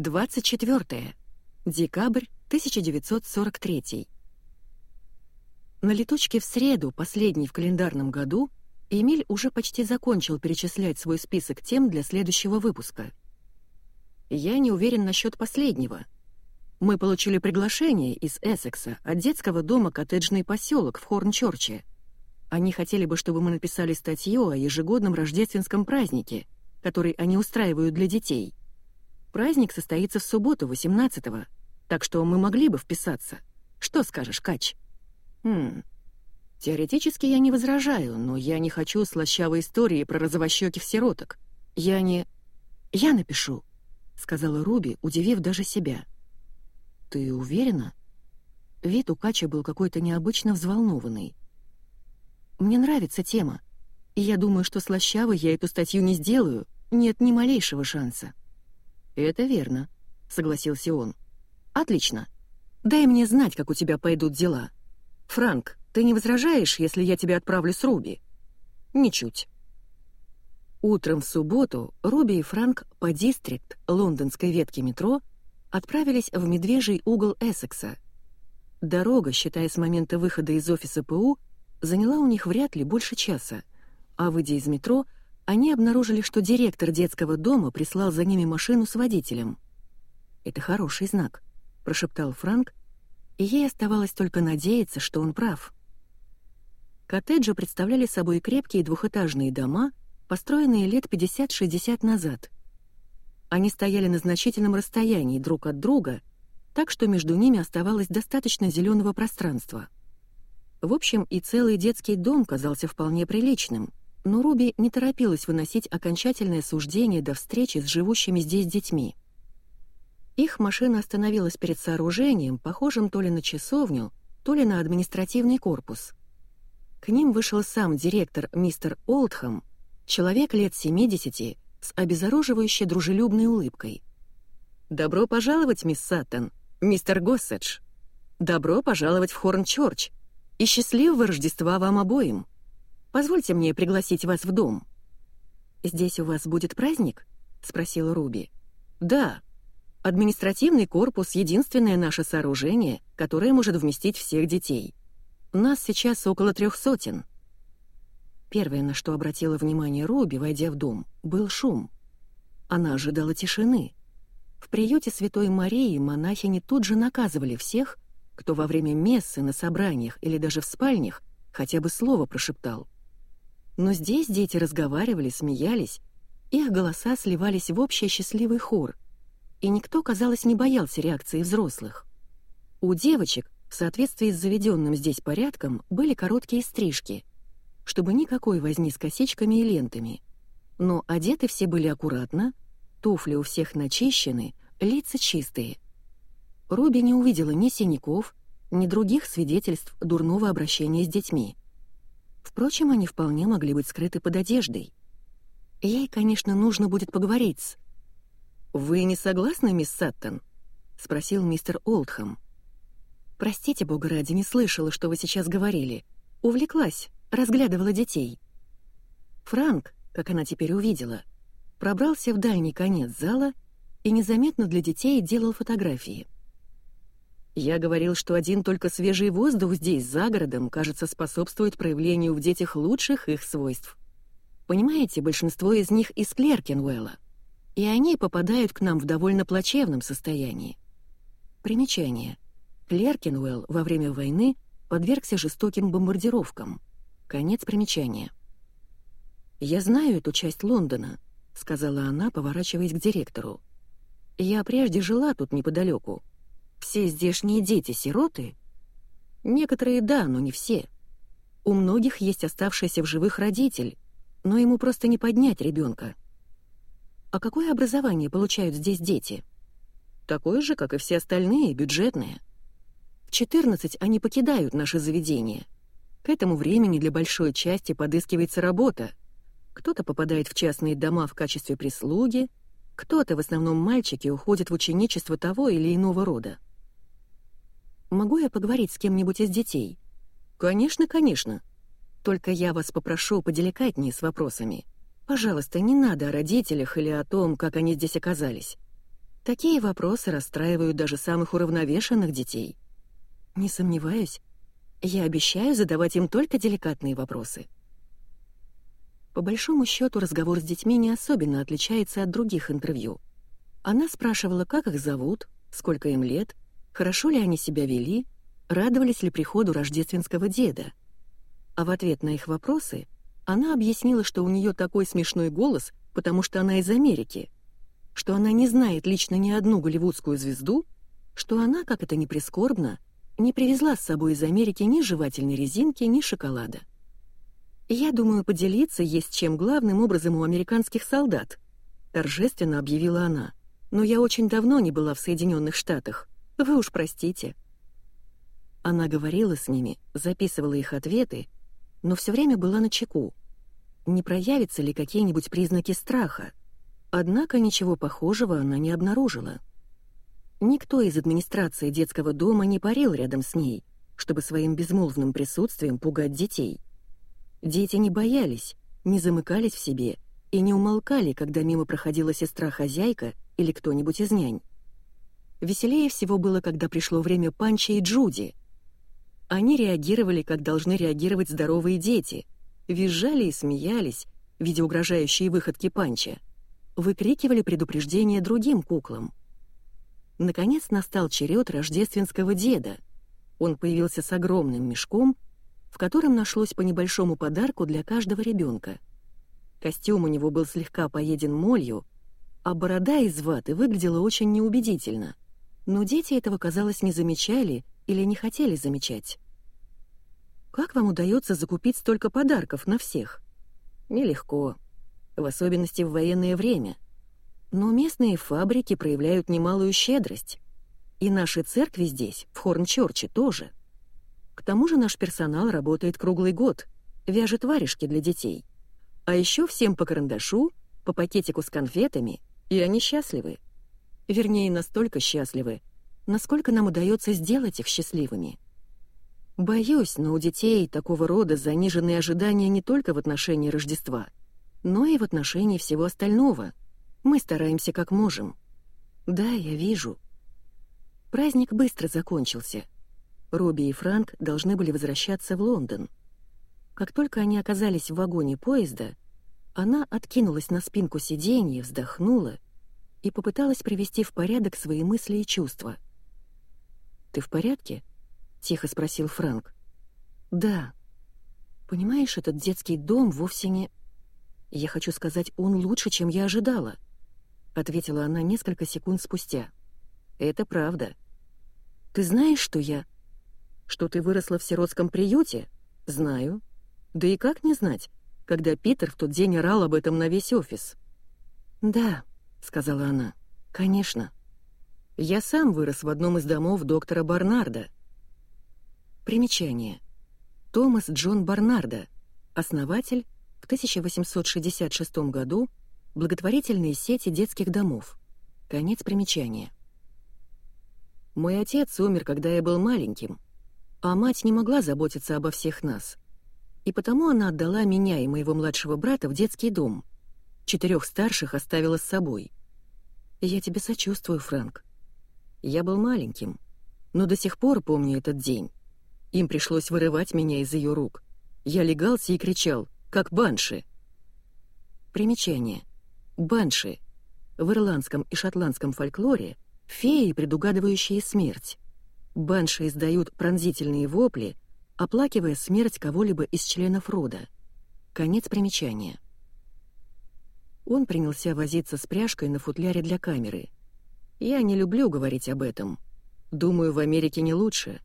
24. Декабрь 1943. На летучке в среду, последний в календарном году, Эмиль уже почти закончил перечислять свой список тем для следующего выпуска. Я не уверен насчет последнего. Мы получили приглашение из Эссекса от детского дома «Коттеджный поселок» в Хорнчорче. Они хотели бы, чтобы мы написали статью о ежегодном рождественском празднике, который они устраивают для детей. Праздник состоится в субботу, 18-го, так что мы могли бы вписаться. Что скажешь, Кач? Хм. Теоретически я не возражаю, но я не хочу слащавой истории про розовощеких сироток. Я не... Я напишу, сказала Руби, удивив даже себя. Ты уверена? Вид у Кача был какой-то необычно взволнованный. Мне нравится тема, и я думаю, что слащавой я эту статью не сделаю, нет ни малейшего шанса. «Это верно», — согласился он. «Отлично. Дай мне знать, как у тебя пойдут дела. Франк, ты не возражаешь, если я тебя отправлю с Руби?» «Ничуть». Утром в субботу Руби и Франк по дистрикт лондонской ветки метро отправились в медвежий угол Эссекса. Дорога, считая с момента выхода из офиса ПУ, заняла у них вряд ли больше часа, а выйдя из метро — они обнаружили, что директор детского дома прислал за ними машину с водителем. «Это хороший знак», — прошептал Франк, и ей оставалось только надеяться, что он прав. Коттеджи представляли собой крепкие двухэтажные дома, построенные лет 50-60 назад. Они стояли на значительном расстоянии друг от друга, так что между ними оставалось достаточно зеленого пространства. В общем, и целый детский дом казался вполне приличным — но Руби не торопилась выносить окончательное суждение до встречи с живущими здесь детьми. Их машина остановилась перед сооружением, похожим то ли на часовню, то ли на административный корпус. К ним вышел сам директор мистер Олдхам, человек лет 70 с обезоруживающей дружелюбной улыбкой. «Добро пожаловать, мисс Саттон, мистер Госседж! Добро пожаловать в Хорн-Чорч! И счастливого Рождества вам обоим!» Позвольте мне пригласить вас в дом». «Здесь у вас будет праздник?» — спросила Руби. «Да. Административный корпус — единственное наше сооружение, которое может вместить всех детей. Нас сейчас около трех сотен». Первое, на что обратила внимание Руби, войдя в дом, был шум. Она ожидала тишины. В приюте Святой Марии монахини тут же наказывали всех, кто во время мессы на собраниях или даже в спальнях хотя бы слово прошептал. Но здесь дети разговаривали, смеялись, их голоса сливались в общий счастливый хор, и никто, казалось, не боялся реакции взрослых. У девочек, в соответствии с заведенным здесь порядком, были короткие стрижки, чтобы никакой возни с косичками и лентами. Но одеты все были аккуратно, туфли у всех начищены, лица чистые. Руби не увидела ни синяков, ни других свидетельств дурного обращения с детьми. Впрочем, они вполне могли быть скрыты под одеждой. Ей, конечно, нужно будет поговорить с... «Вы не согласны, мисс Саттон?» — спросил мистер Олдхам. «Простите, бога ради, не слышала, что вы сейчас говорили. Увлеклась, разглядывала детей». Франк, как она теперь увидела, пробрался в дальний конец зала и незаметно для детей делал фотографии. Я говорил, что один только свежий воздух здесь, за городом, кажется, способствует проявлению в детях лучших их свойств. Понимаете, большинство из них из Клеркенуэлла, и они попадают к нам в довольно плачевном состоянии. Примечание. Клеркенуэлл во время войны подвергся жестоким бомбардировкам. Конец примечания. «Я знаю эту часть Лондона», — сказала она, поворачиваясь к директору. «Я прежде жила тут неподалеку. Все здешние дети сироты? Некоторые да, но не все. У многих есть оставшийся в живых родитель, но ему просто не поднять ребенка. А какое образование получают здесь дети? Такое же, как и все остальные, бюджетное. В 14 они покидают наше заведение. К этому времени для большой части подыскивается работа. Кто-то попадает в частные дома в качестве прислуги, кто-то, в основном мальчики, уходит в ученичество того или иного рода. Могу я поговорить с кем-нибудь из детей?» «Конечно, конечно. Только я вас попрошу поделикатнее с вопросами. Пожалуйста, не надо о родителях или о том, как они здесь оказались. Такие вопросы расстраивают даже самых уравновешенных детей. Не сомневаюсь. Я обещаю задавать им только деликатные вопросы. По большому счету разговор с детьми не особенно отличается от других интервью. Она спрашивала, как их зовут, сколько им лет, хорошо ли они себя вели, радовались ли приходу рождественского деда. А в ответ на их вопросы она объяснила, что у нее такой смешной голос, потому что она из Америки, что она не знает лично ни одну голливудскую звезду, что она, как это ни прискорбно, не привезла с собой из Америки ни жевательной резинки, ни шоколада. «Я думаю, поделиться есть чем главным образом у американских солдат», — торжественно объявила она. «Но я очень давно не была в Соединенных Штатах. Вы уж простите». Она говорила с ними, записывала их ответы, но все время была на чеку. Не проявятся ли какие-нибудь признаки страха? Однако ничего похожего она не обнаружила. Никто из администрации детского дома не парил рядом с ней, чтобы своим безмолвным присутствием пугать детей. Дети не боялись, не замыкались в себе и не умолкали, когда мимо проходила сестра-хозяйка или кто-нибудь из нянь. Веселее всего было, когда пришло время Панча и Джуди. Они реагировали, как должны реагировать здоровые дети, визжали и смеялись, видя угрожающие выходки Панча, выкрикивали предупреждения другим куклам. Наконец настал черед рождественского деда. Он появился с огромным мешком — в котором нашлось по небольшому подарку для каждого ребенка. Костюм у него был слегка поеден молью, а борода из ваты выглядела очень неубедительно. Но дети этого, казалось, не замечали или не хотели замечать. «Как вам удается закупить столько подарков на всех?» «Нелегко, в особенности в военное время. Но местные фабрики проявляют немалую щедрость. И наши церкви здесь, в Хорнчорче, тоже». К тому же наш персонал работает круглый год, вяжет варежки для детей. А еще всем по карандашу, по пакетику с конфетами, и они счастливы. Вернее, настолько счастливы, насколько нам удается сделать их счастливыми. Боюсь, но у детей такого рода заниженные ожидания не только в отношении Рождества, но и в отношении всего остального. Мы стараемся как можем. Да, я вижу. Праздник быстро закончился — Робби и Франк должны были возвращаться в Лондон. Как только они оказались в вагоне поезда, она откинулась на спинку сиденья, вздохнула и попыталась привести в порядок свои мысли и чувства. «Ты в порядке?» — тихо спросил Франк. «Да. Понимаешь, этот детский дом вовсе не...» «Я хочу сказать, он лучше, чем я ожидала», — ответила она несколько секунд спустя. «Это правда. Ты знаешь, что я...» Что ты выросла в сиротском приюте? Знаю. Да и как не знать, когда Питер в тот день орал об этом на весь офис? Да, сказала она. Конечно. Я сам вырос в одном из домов доктора Барнарда. Примечание. Томас Джон Барнарда, основатель в 1866 году благотворительной сети детских домов. Конец примечания. Мой отец умер, когда я был маленьким, а мать не могла заботиться обо всех нас. И потому она отдала меня и моего младшего брата в детский дом. Четырех старших оставила с собой. Я тебе сочувствую, Фрэнк. Я был маленьким, но до сих пор помню этот день. Им пришлось вырывать меня из ее рук. Я легался и кричал, как банши. Примечание. Банши. В ирландском и шотландском фольклоре феи, предугадывающие смерть. Банши издают пронзительные вопли, оплакивая смерть кого-либо из членов рода. Конец примечания. Он принялся возиться с пряжкой на футляре для камеры. Я не люблю говорить об этом. Думаю, в Америке не лучше.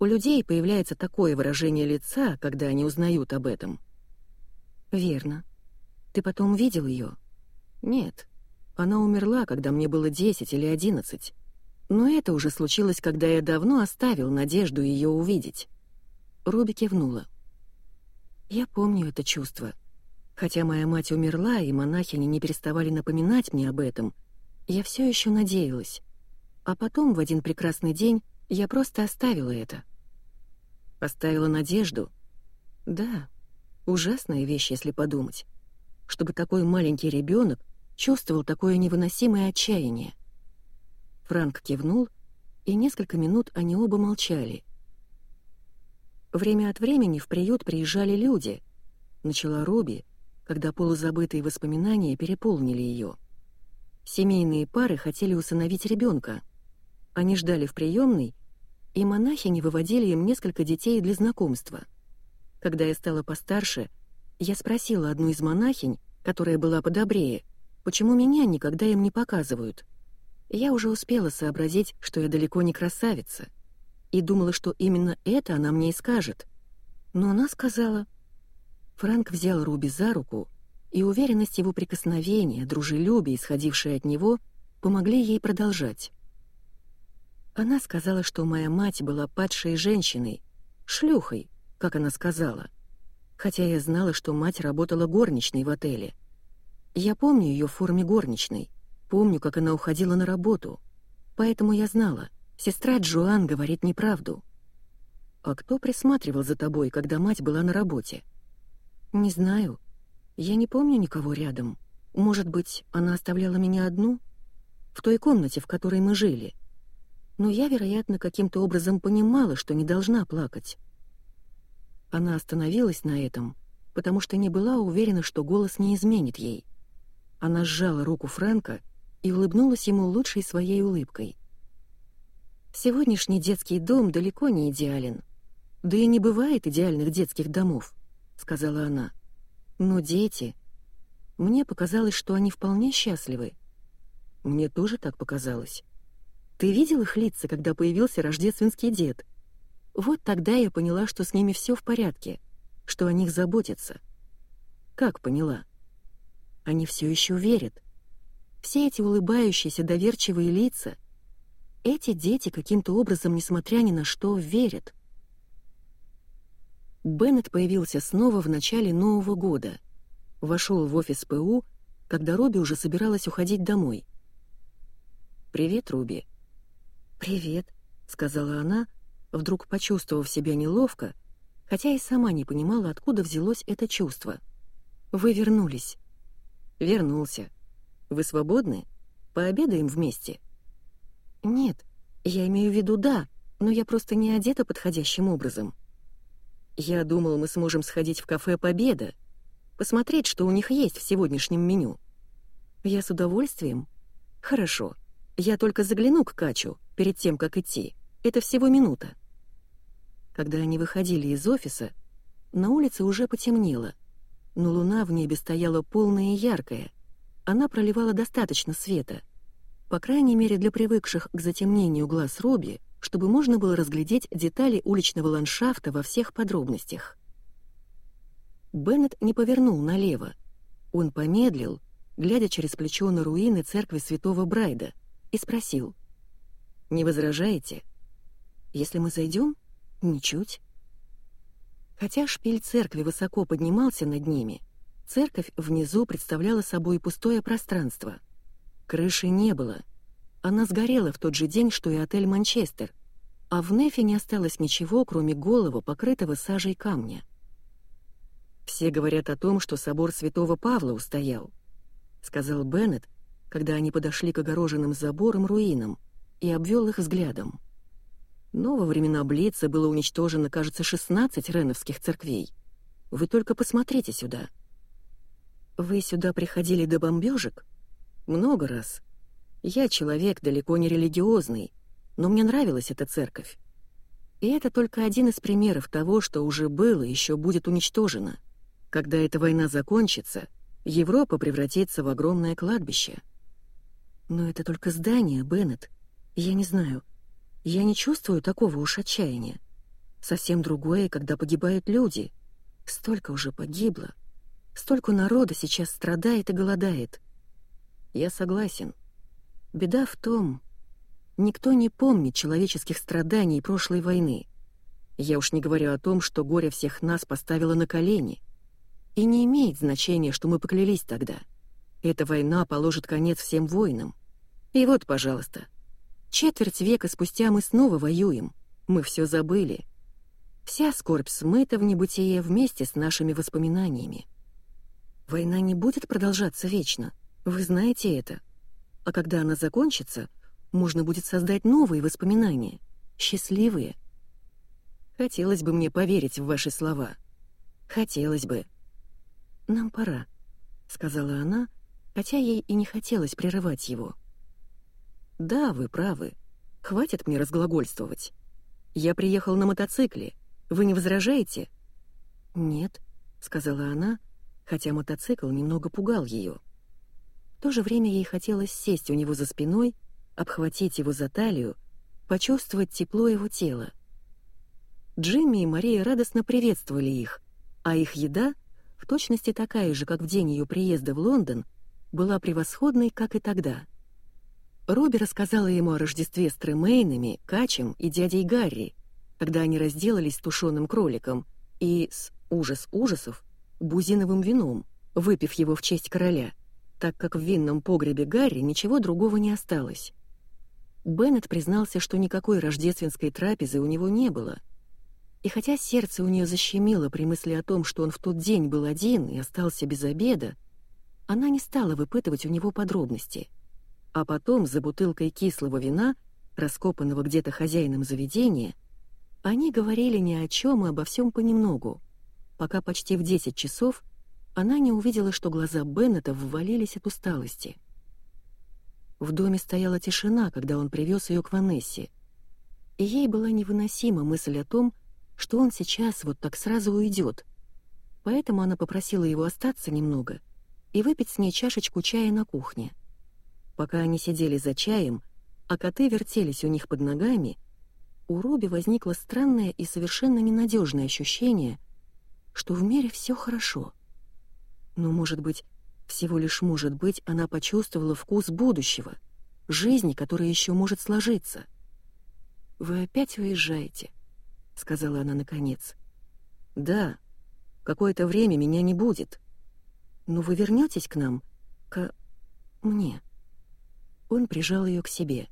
У людей появляется такое выражение лица, когда они узнают об этом. Верно. Ты потом видел ее? Нет. Она умерла, когда мне было 10 или 11. Но это уже случилось, когда я давно оставил надежду ее увидеть. Руби кивнула. Я помню это чувство. Хотя моя мать умерла, и монахини не переставали напоминать мне об этом, я все еще надеялась. А потом, в один прекрасный день, я просто оставила это. Оставила надежду? Да, ужасная вещь, если подумать. Чтобы такой маленький ребенок чувствовал такое невыносимое отчаяние. Франк кивнул, и несколько минут они оба молчали. Время от времени в приют приезжали люди, начала Руби, когда полузабытые воспоминания переполнили ее. Семейные пары хотели усыновить ребенка. Они ждали в приемной, и монахини выводили им несколько детей для знакомства. Когда я стала постарше, я спросила одну из монахинь, которая была подобрее, почему меня никогда им не показывают. Я уже успела сообразить, что я далеко не красавица, и думала, что именно это она мне и скажет. Но она сказала... Франк взял Руби за руку и уверенность его прикосновения, дружелюбие, исходившее от него, помогли ей продолжать. Она сказала, что моя мать была падшей женщиной, шлюхой, как она сказала, хотя я знала, что мать работала горничной в отеле. Я помню ее в форме горничной, помню, как она уходила на работу, поэтому я знала, сестра Джоан говорит неправду. «А кто присматривал за тобой, когда мать была на работе?» «Не знаю», я не помню никого рядом. Может быть, она оставляла меня одну? В той комнате, в которой мы жили. Но я, вероятно, каким-то образом понимала, что не должна плакать. Она остановилась на этом, потому что не была уверена, что голос не изменит ей. Она сжала руку Фрэнка и улыбнулась ему лучшей своей улыбкой. «Сегодняшний детский дом далеко не идеален. Да и не бывает идеальных детских домов», — сказала она. Но дети... Мне показалось, что они вполне счастливы. Мне тоже так показалось. Ты видел их лица, когда появился рождественский дед? Вот тогда я поняла, что с ними все в порядке, что о них заботятся. Как поняла? Они все еще верят. Все эти улыбающиеся, доверчивые лица, эти дети каким-то образом, несмотря ни на что, верят. Беннет появился снова в начале Нового года. Вошел в офис ПУ, когда Руби уже собиралась уходить домой. «Привет, Руби». «Привет», — сказала она, вдруг почувствовав себя неловко, хотя и сама не понимала, откуда взялось это чувство. «Вы вернулись». «Вернулся. Вы свободны? Пообедаем вместе?» «Нет, я имею в виду да, но я просто не одета подходящим образом». Я думал, мы сможем сходить в кафе «Победа», посмотреть, что у них есть в сегодняшнем меню. Я с удовольствием. Хорошо. Я только загляну к Качу перед тем, как идти. Это всего минута. Когда они выходили из офиса, на улице уже потемнело, но луна в небе стояла полная и яркая. Она проливала достаточно света. По крайней мере, для привыкших к затемнению глаз Робби, чтобы можно было разглядеть детали уличного ландшафта во всех подробностях. Беннет не повернул налево. Он помедлил, глядя через плечо на руины церкви святого Брайда, и спросил. «Не возражаете? Если мы зайдем? Ничуть». Хотя шпиль церкви высоко поднимался над ними, церковь внизу представляла собой пустое пространство. Крыши не было — она сгорела в тот же день, что и отель «Манчестер», а в Нефе не осталось ничего, кроме голого, покрытого сажей камня. «Все говорят о том, что собор святого Павла устоял», — сказал Беннет, когда они подошли к огороженным заборам руинам и обвел их взглядом. Но во времена Блица было уничтожено, кажется, 16 реновских церквей. Вы только посмотрите сюда. Вы сюда приходили до бомбежек? Много раз. Я человек далеко не религиозный, но мне нравилась эта церковь. И это только один из примеров того, что уже было и еще будет уничтожено. Когда эта война закончится, Европа превратится в огромное кладбище. Но это только здание, Беннет. Я не знаю. Я не чувствую такого уж отчаяния. Совсем другое, когда погибают люди. Столько уже погибло. Столько народа сейчас страдает и голодает. Я согласен. Беда в том, никто не помнит человеческих страданий прошлой войны. Я уж не говорю о том, что горе всех нас поставило на колени. И не имеет значения, что мы поклялись тогда. Эта война положит конец всем войнам. И вот, пожалуйста, четверть века спустя мы снова воюем. Мы все забыли. Вся скорбь смыта в небытие вместе с нашими воспоминаниями. Война не будет продолжаться вечно. Вы знаете это. А когда она закончится, можно будет создать новые воспоминания, счастливые. Хотелось бы мне поверить в ваши слова. Хотелось бы. Нам пора, сказала она, хотя ей и не хотелось прерывать его. Да, вы правы. Хватит мне разглагольствовать. Я приехал на мотоцикле. Вы не возражаете? Нет, сказала она, хотя мотоцикл немного пугал ее. То же время ей хотелось сесть у него за спиной, обхватить его за талию, почувствовать тепло его тела. Джимми и Мария радостно приветствовали их, а их еда, в точности такая же, как в день ее приезда в Лондон, была превосходной, как и тогда. Робби рассказала ему о Рождестве с Тремейнами, Качем и дядей Гарри, когда они разделались с тушеным кроликом и, с ужас ужасов, бузиновым вином, выпив его в честь короля — так как в винном погребе Гарри ничего другого не осталось. Беннет признался, что никакой рождественской трапезы у него не было. И хотя сердце у нее защемило при мысли о том, что он в тот день был один и остался без обеда, она не стала выпытывать у него подробности. А потом, за бутылкой кислого вина, раскопанного где-то хозяином заведения, они говорили ни о чем и обо всем понемногу, пока почти в 10 часов она не увидела, что глаза Беннета ввалились от усталости. В доме стояла тишина, когда он привез ее к Ванессе, и ей была невыносима мысль о том, что он сейчас вот так сразу уйдет. Поэтому она попросила его остаться немного и выпить с ней чашечку чая на кухне. Пока они сидели за чаем, а коты вертелись у них под ногами, у Робби возникло странное и совершенно ненадежное ощущение, что в мире все хорошо — но, может быть, всего лишь может быть, она почувствовала вкус будущего, жизни, которая еще может сложиться. «Вы опять уезжаете?» — сказала она наконец. «Да, какое-то время меня не будет. Но вы вернетесь к нам? К... мне?» Он прижал ее к себе.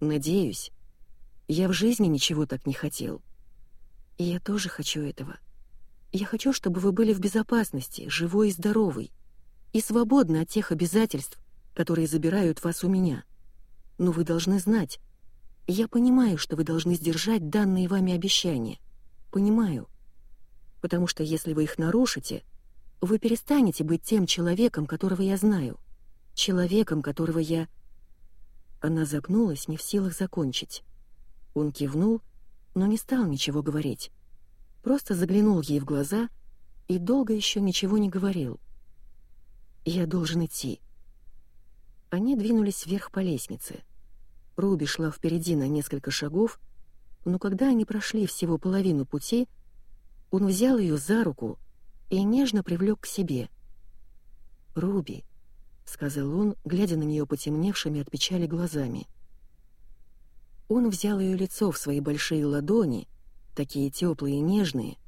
«Надеюсь. Я в жизни ничего так не хотел. И я тоже хочу этого. Я хочу, чтобы вы были в безопасности, живой и здоровый, и свободны от тех обязательств, которые забирают вас у меня. Но вы должны знать, я понимаю, что вы должны сдержать данные вами обещания. Понимаю. Потому что если вы их нарушите, вы перестанете быть тем человеком, которого я знаю. Человеком, которого я... Она запнулась, не в силах закончить. Он кивнул, но не стал ничего говорить просто заглянул ей в глаза и долго еще ничего не говорил. «Я должен идти». Они двинулись вверх по лестнице. Руби шла впереди на несколько шагов, но когда они прошли всего половину пути, он взял ее за руку и нежно привлек к себе. «Руби», — сказал он, глядя на нее потемневшими от печали глазами. Он взял ее лицо в свои большие ладони такие теплые и нежные,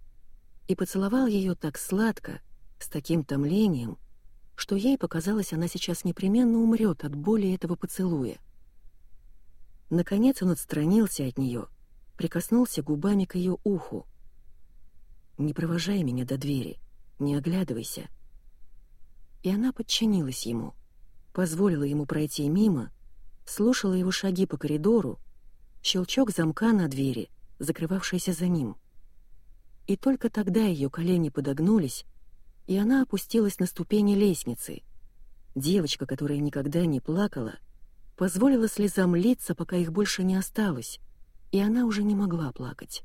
и поцеловал ее так сладко, с таким томлением, что ей показалось, она сейчас непременно умрет от боли этого поцелуя. Наконец он отстранился от нее, прикоснулся губами к ее уху. «Не провожай меня до двери, не оглядывайся». И она подчинилась ему, позволила ему пройти мимо, слушала его шаги по коридору, щелчок замка на двери — закрывавшаяся за ним. И только тогда ее колени подогнулись, и она опустилась на ступени лестницы. Девочка, которая никогда не плакала, позволила слезам литься, пока их больше не осталось, и она уже не могла плакать.